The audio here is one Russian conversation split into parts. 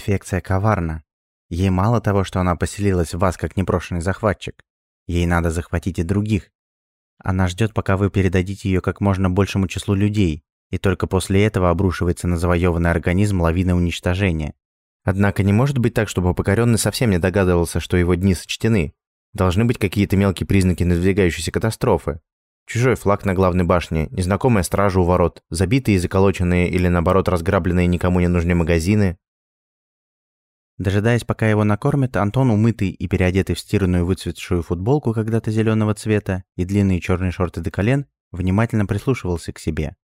инфекция коварна. Ей мало того, что она поселилась в вас как непрошенный захватчик. Ей надо захватить и других. Она ждет, пока вы передадите ее как можно большему числу людей, и только после этого обрушивается на завоеванный организм лавина уничтожения. Однако не может быть так, чтобы покоренный совсем не догадывался, что его дни сочтены. Должны быть какие-то мелкие признаки надвигающейся катастрофы. Чужой флаг на главной башне, незнакомая стража у ворот, забитые и заколоченные или наоборот разграбленные никому не нужные магазины. Дожидаясь, пока его накормят, Антон, умытый и переодетый в стиранную выцветшую футболку когда-то зеленого цвета и длинные черные шорты до колен, внимательно прислушивался к себе.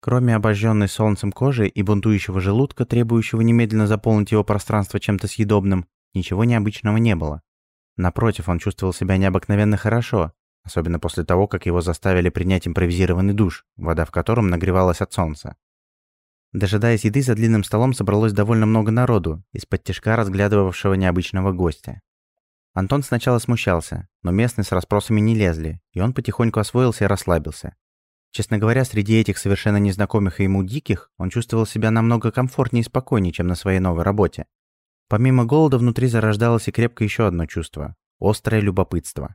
Кроме обожженной солнцем кожи и бунтующего желудка, требующего немедленно заполнить его пространство чем-то съедобным, ничего необычного не было. Напротив, он чувствовал себя необыкновенно хорошо, особенно после того, как его заставили принять импровизированный душ, вода в котором нагревалась от солнца. Дожидаясь еды, за длинным столом собралось довольно много народу, из-под тяжка разглядывавшего необычного гостя. Антон сначала смущался, но местные с расспросами не лезли, и он потихоньку освоился и расслабился. Честно говоря, среди этих совершенно незнакомых ему диких он чувствовал себя намного комфортнее и спокойнее, чем на своей новой работе. Помимо голода внутри зарождалось и крепко еще одно чувство – острое любопытство.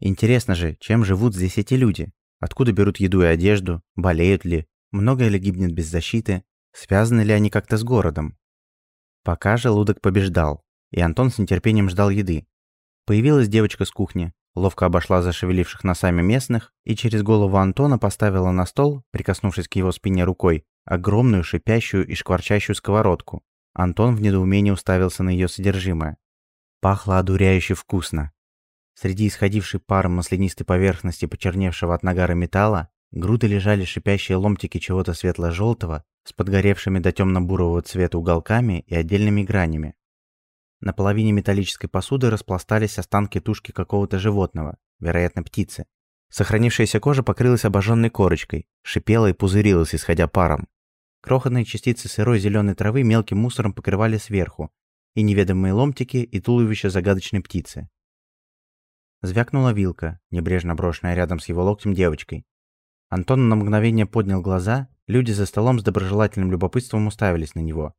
Интересно же, чем живут здесь эти люди? Откуда берут еду и одежду? Болеют ли? Много ли гибнет без защиты? Связаны ли они как-то с городом? Пока желудок побеждал, и Антон с нетерпением ждал еды. Появилась девочка с кухни, ловко обошла зашевеливших носами местных и через голову Антона поставила на стол, прикоснувшись к его спине рукой, огромную шипящую и шкварчащую сковородку. Антон в недоумении уставился на ее содержимое. Пахло одуряюще вкусно. Среди исходившей паром маслянистой поверхности почерневшего от нагара металла груды лежали шипящие ломтики чего-то светло-желтого с подгоревшими до темно-бурого цвета уголками и отдельными гранями. На половине металлической посуды распластались останки тушки какого-то животного, вероятно, птицы. Сохранившаяся кожа покрылась обожженной корочкой, шипела и пузырилась, исходя паром. Крохотные частицы сырой зеленой травы мелким мусором покрывали сверху, и неведомые ломтики, и туловище загадочной птицы. Звякнула вилка, небрежно брошенная рядом с его локтем девочкой. Антон на мгновение поднял глаза, люди за столом с доброжелательным любопытством уставились на него.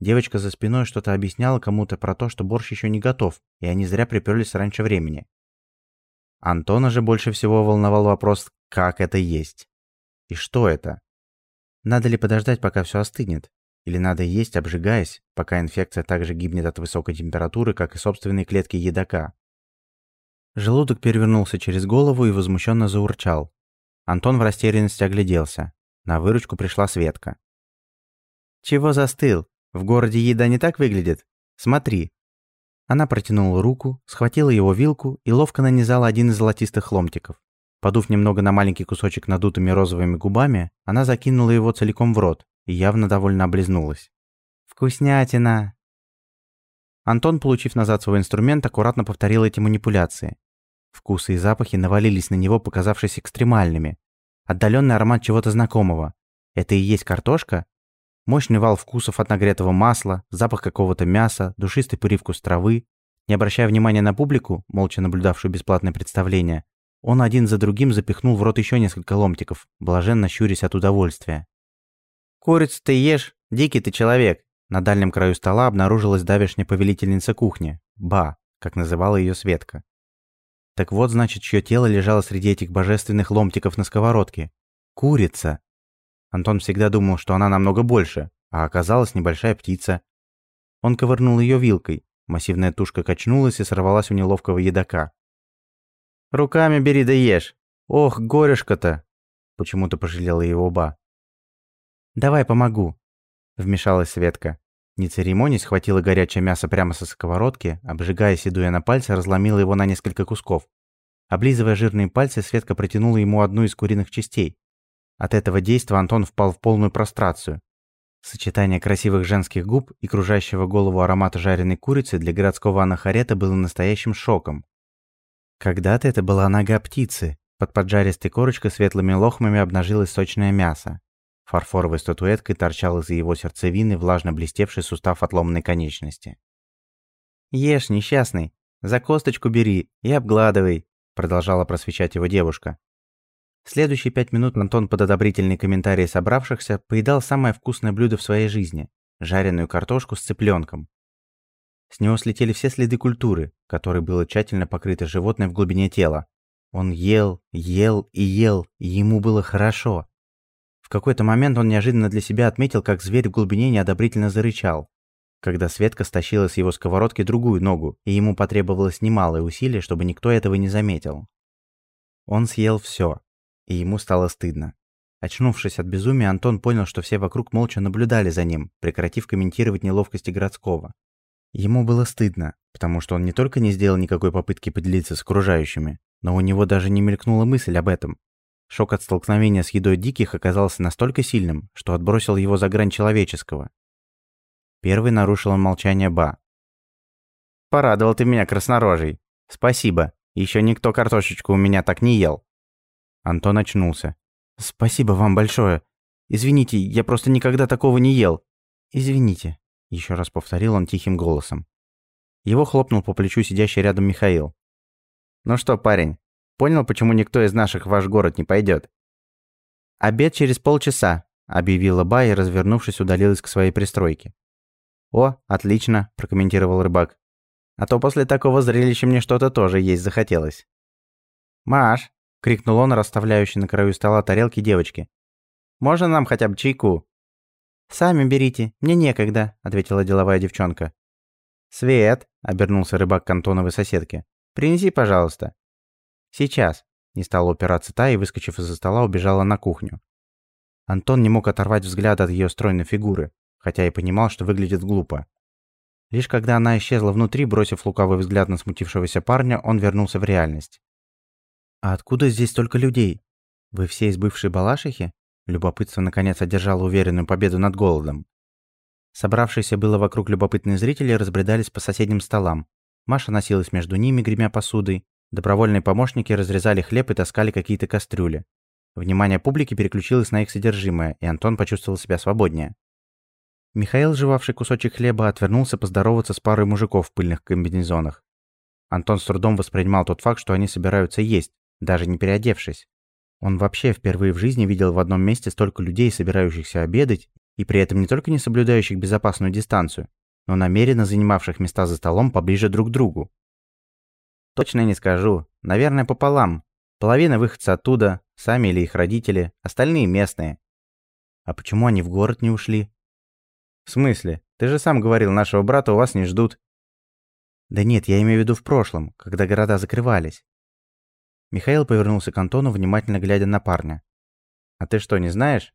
Девочка за спиной что-то объясняла кому-то про то, что борщ еще не готов, и они зря приперлись раньше времени. Антона же больше всего волновал вопрос, как это есть. И что это? Надо ли подождать, пока все остынет? Или надо есть, обжигаясь, пока инфекция также гибнет от высокой температуры, как и собственные клетки едока? Желудок перевернулся через голову и возмущенно заурчал. Антон в растерянности огляделся. На выручку пришла Светка. «Чего застыл? В городе еда не так выглядит? Смотри». Она протянула руку, схватила его вилку и ловко нанизала один из золотистых ломтиков. Подув немного на маленький кусочек надутыми розовыми губами, она закинула его целиком в рот и явно довольно облизнулась. «Вкуснятина!» Антон, получив назад свой инструмент, аккуратно повторил эти манипуляции. Вкусы и запахи навалились на него, показавшись экстремальными. Отдаленный аромат чего-то знакомого. Это и есть картошка? Мощный вал вкусов от нагретого масла, запах какого-то мяса, душистый привкус травы. Не обращая внимания на публику, молча наблюдавшую бесплатное представление, он один за другим запихнул в рот еще несколько ломтиков, блаженно щурясь от удовольствия. «Курицу ты ешь, дикий ты человек!» На дальнем краю стола обнаружилась давешняя повелительница кухни, Ба, как называла ее Светка. Так вот, значит, чье тело лежало среди этих божественных ломтиков на сковородке. Курица! Антон всегда думал, что она намного больше, а оказалась небольшая птица. Он ковырнул ее вилкой. Массивная тушка качнулась и сорвалась у неловкого едока. «Руками бери да ешь! Ох, горешко-то!» Почему-то пожалела его ба. «Давай помогу», — вмешалась Светка. Не церемонясь, схватила горячее мясо прямо со сковородки, обжигая седуя на пальцы, разломила его на несколько кусков. Облизывая жирные пальцы, Светка протянула ему одну из куриных частей. От этого действа Антон впал в полную прострацию. Сочетание красивых женских губ и кружащего голову аромата жареной курицы для городского анахарета было настоящим шоком. Когда-то это была нога птицы. Под поджаристой корочкой светлыми лохмами обнажилось сочное мясо. Фарфоровой статуэткой торчал из-за его сердцевины влажно блестевший сустав отломанной конечности. «Ешь, несчастный, за косточку бери и обгладывай», продолжала просвещать его девушка. Следующие пять минут Антон под одобрительные комментарии собравшихся поедал самое вкусное блюдо в своей жизни. жареную картошку с цыпленком. С него слетели все следы культуры, которой было тщательно покрыто животное в глубине тела. Он ел, ел и ел, и ему было хорошо. В какой-то момент он неожиданно для себя отметил, как зверь в глубине неодобрительно зарычал, когда Светка стащила с его сковородки другую ногу, и ему потребовалось немалое усилие, чтобы никто этого не заметил. Он съел все, и ему стало стыдно. Очнувшись от безумия, Антон понял, что все вокруг молча наблюдали за ним, прекратив комментировать неловкости городского. Ему было стыдно, потому что он не только не сделал никакой попытки поделиться с окружающими, но у него даже не мелькнула мысль об этом. Шок от столкновения с едой диких оказался настолько сильным, что отбросил его за грань человеческого. Первый нарушил молчание Ба. «Порадовал ты меня, краснорожий. Спасибо. Еще никто картошечку у меня так не ел». Антон очнулся. «Спасибо вам большое. Извините, я просто никогда такого не ел. Извините», — еще раз повторил он тихим голосом. Его хлопнул по плечу сидящий рядом Михаил. «Ну что, парень, Понял, почему никто из наших в ваш город не пойдет? «Обед через полчаса», — объявила Ба и, развернувшись, удалилась к своей пристройке. «О, отлично», — прокомментировал рыбак. «А то после такого зрелища мне что-то тоже есть захотелось». «Маш», — крикнул он, расставляющий на краю стола тарелки девочки. «Можно нам хотя бы чайку?» «Сами берите, мне некогда», — ответила деловая девчонка. «Свет», — обернулся рыбак к Антоновой соседке. «Принеси, пожалуйста». «Сейчас», – не стала упираться та и, выскочив из-за стола, убежала на кухню. Антон не мог оторвать взгляд от ее стройной фигуры, хотя и понимал, что выглядит глупо. Лишь когда она исчезла внутри, бросив лукавый взгляд на смутившегося парня, он вернулся в реальность. «А откуда здесь столько людей? Вы все из бывшей Балашихи?» Любопытство наконец одержало уверенную победу над голодом. Собравшиеся было вокруг любопытные зрители разбредались по соседним столам. Маша носилась между ними, гремя посудой, Добровольные помощники разрезали хлеб и таскали какие-то кастрюли. Внимание публики переключилось на их содержимое, и Антон почувствовал себя свободнее. Михаил, жевавший кусочек хлеба, отвернулся поздороваться с парой мужиков в пыльных комбинезонах. Антон с трудом воспринимал тот факт, что они собираются есть, даже не переодевшись. Он вообще впервые в жизни видел в одном месте столько людей, собирающихся обедать, и при этом не только не соблюдающих безопасную дистанцию, но намеренно занимавших места за столом поближе друг к другу. Точно не скажу. Наверное, пополам. Половина выходца оттуда, сами или их родители, остальные местные. А почему они в город не ушли? В смысле? Ты же сам говорил, нашего брата у вас не ждут. Да нет, я имею в виду в прошлом, когда города закрывались. Михаил повернулся к Антону, внимательно глядя на парня. А ты что, не знаешь?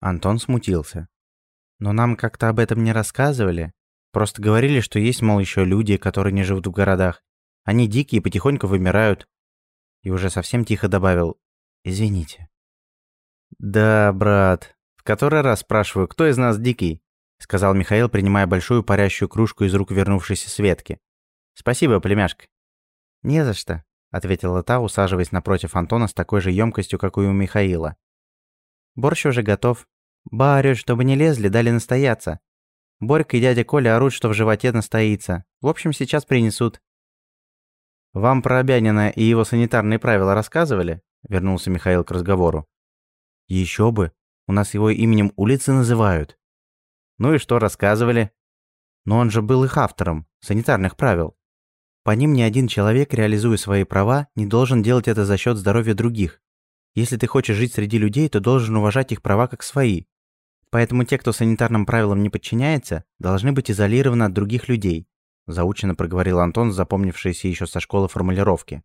Антон смутился. Но нам как-то об этом не рассказывали. Просто говорили, что есть, мол, еще люди, которые не живут в городах, они дикие, потихоньку вымирают. И уже совсем тихо добавил «Извините». «Да, брат. В который раз спрашиваю, кто из нас дикий?» Сказал Михаил, принимая большую парящую кружку из рук вернувшейся Светки. «Спасибо, племяшка». «Не за что», — ответила та, усаживаясь напротив Антона с такой же емкостью, как и у Михаила. «Борщ уже готов. Ба орёт, чтобы не лезли, дали настояться. Борька и дядя Коля орут, что в животе настоится. В общем, сейчас принесут. «Вам про Обянина и его санитарные правила рассказывали?» – вернулся Михаил к разговору. «Еще бы! У нас его именем улицы называют». «Ну и что рассказывали?» «Но он же был их автором санитарных правил. По ним ни один человек, реализуя свои права, не должен делать это за счет здоровья других. Если ты хочешь жить среди людей, то должен уважать их права как свои. Поэтому те, кто санитарным правилам не подчиняется, должны быть изолированы от других людей, заученно проговорил Антон, запомнившийся еще со школы формулировки.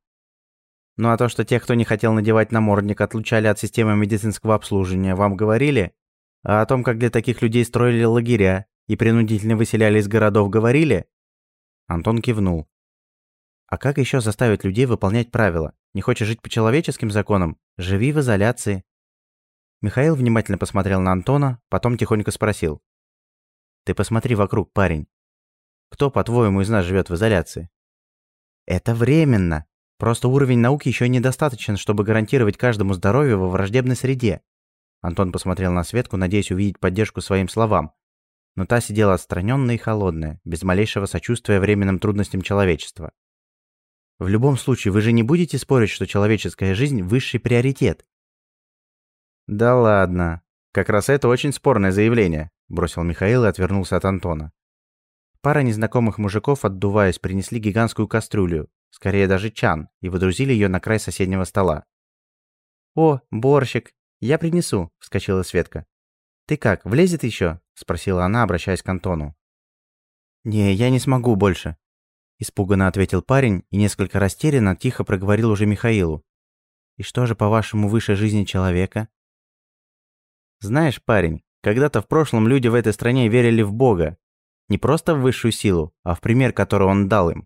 Ну а то, что тех, кто не хотел надевать намордник, отлучали от системы медицинского обслуживания, вам говорили? А о том, как для таких людей строили лагеря и принудительно выселяли из городов, говорили? Антон кивнул. А как еще заставить людей выполнять правила? Не хочешь жить по человеческим законам? Живи в изоляции. Михаил внимательно посмотрел на Антона, потом тихонько спросил. Ты посмотри вокруг, парень. Кто, по-твоему, из нас живет в изоляции? Это временно. Просто уровень науки еще недостаточен, чтобы гарантировать каждому здоровье во враждебной среде. Антон посмотрел на Светку, надеясь увидеть поддержку своим словам. Но та сидела отстраненная и холодная, без малейшего сочувствия временным трудностям человечества. В любом случае, вы же не будете спорить, что человеческая жизнь – высший приоритет? Да ладно. Как раз это очень спорное заявление, бросил Михаил и отвернулся от Антона. Пара незнакомых мужиков, отдуваясь, принесли гигантскую кастрюлю, скорее даже чан, и выдрузили ее на край соседнего стола. «О, борщик! Я принесу!» – вскочила Светка. «Ты как, влезет еще?» – спросила она, обращаясь к Антону. «Не, я не смогу больше», – испуганно ответил парень и несколько растерянно тихо проговорил уже Михаилу. «И что же, по-вашему, выше жизни человека?» «Знаешь, парень, когда-то в прошлом люди в этой стране верили в Бога. Не просто в высшую силу, а в пример, который он дал им.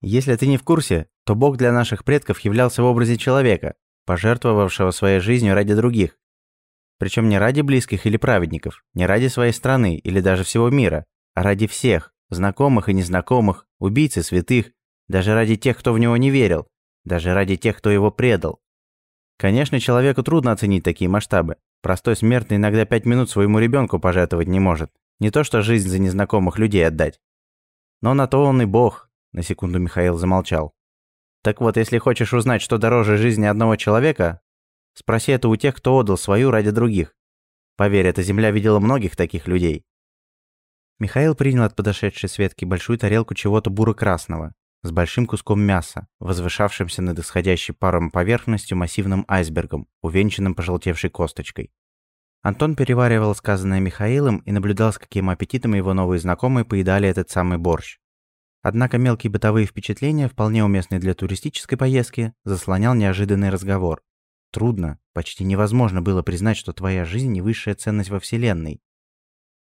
Если ты не в курсе, то Бог для наших предков являлся в образе человека, пожертвовавшего своей жизнью ради других. Причем не ради близких или праведников, не ради своей страны или даже всего мира, а ради всех, знакомых и незнакомых, убийц и святых, даже ради тех, кто в него не верил, даже ради тех, кто его предал. Конечно, человеку трудно оценить такие масштабы. Простой смертный иногда пять минут своему ребенку пожертвовать не может. Не то что жизнь за незнакомых людей отдать. Но на то он и бог. На секунду Михаил замолчал. Так вот, если хочешь узнать, что дороже жизни одного человека, спроси это у тех, кто отдал свою ради других. Поверь, эта земля видела многих таких людей. Михаил принял от подошедшей Светки большую тарелку чего-то буро-красного, с большим куском мяса, возвышавшимся над исходящей паром поверхностью массивным айсбергом, увенчанным пожелтевшей косточкой. Антон переваривал сказанное Михаилом и наблюдал, с каким аппетитом его новые знакомые поедали этот самый борщ. Однако мелкие бытовые впечатления, вполне уместные для туристической поездки, заслонял неожиданный разговор. Трудно, почти невозможно было признать, что твоя жизнь не высшая ценность во Вселенной.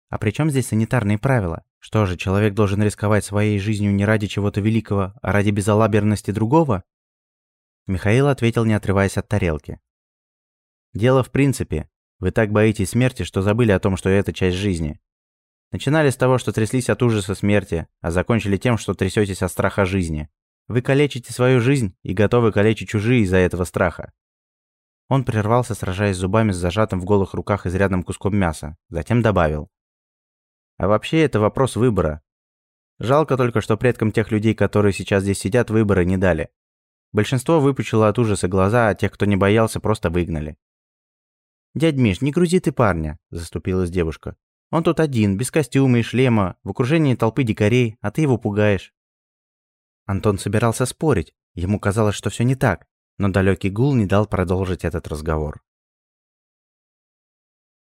А при чем здесь санитарные правила? Что же, человек должен рисковать своей жизнью не ради чего-то великого, а ради безалаберности другого? Михаил ответил, не отрываясь от тарелки. Дело в принципе. Вы так боитесь смерти, что забыли о том, что это часть жизни. Начинали с того, что тряслись от ужаса смерти, а закончили тем, что трясетесь от страха жизни. Вы калечите свою жизнь и готовы калечить чужие из-за этого страха. Он прервался, сражаясь зубами с зажатым в голых руках изрядным куском мяса, затем добавил. А вообще это вопрос выбора. Жалко только, что предкам тех людей, которые сейчас здесь сидят, выбора не дали. Большинство выпучило от ужаса глаза, а тех, кто не боялся, просто выгнали. «Дядь Миш, не грузи ты парня», – заступилась девушка. Он тут один, без костюма и шлема, в окружении толпы дикарей, а ты его пугаешь». Антон собирался спорить. Ему казалось, что все не так, но далекий гул не дал продолжить этот разговор.